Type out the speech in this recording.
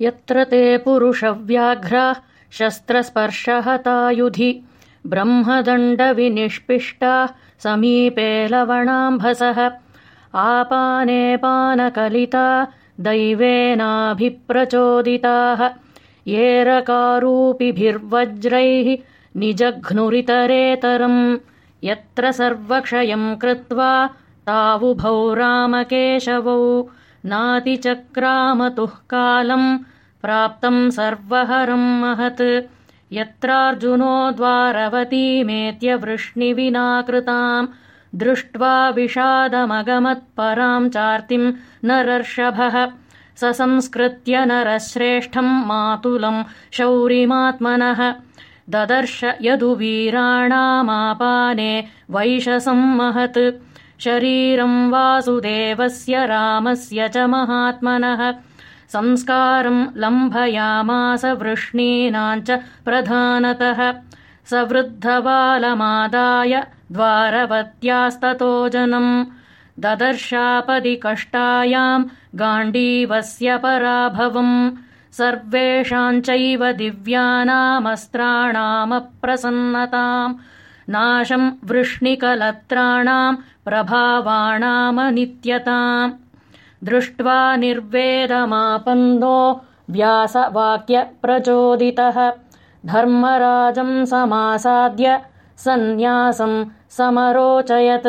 यत्र ते पुरुषव्याघ्राः शस्त्रस्पर्शहतायुधि ब्रह्मदण्डविनिष्पिष्टाः समीपे लवणाम्भसः आपानेपानकलिता दैवेनाभिप्रचोदिताः येरकारूपिभिर्वज्रैः निजघ्नुरितरेतरम् यत्र सर्वक्षयम् कृत्वा तावुभौ रामकेशवौ नातिचक्रामतुः कालम् प्राप्तम् सर्वहरम् महत्। यत्रार्जुनो द्वारवतीमेत्य वृष्णिविनाकृताम् दृष्ट्वा विषादमगमत्पराम् चार्तिम् नरर्षभः। स संस्कृत्य नरश्रेष्ठम् मातुलम् शौरिमात्मनः। ददर्श यदुवीराणामापाने वैशसम् महत् शरीरम् वासुदेवस्य रामस्य च महात्मनः। संस्कारम् लम्भयामास वृष्णीनाम् च प्रधानतः। स वृद्धबालमादाय द्वारवत्यास्ततो जनम्। ददर्शापदि कष्टायाम् गाण्डीवस्य पराभवम्। सर्वेषाम् चैव दिव्यानामस्त्राणामप्रसन्नताम् नाशम् वृष्णिकलत्राणाम् प्रभावाणामनित्यताम् दृष्ट्वा निर्वेदमापन्दो व्यासवाक्यप्रचोदितः। धर्मराजम् समासाद्य सन्न्यासम् समरोचयत्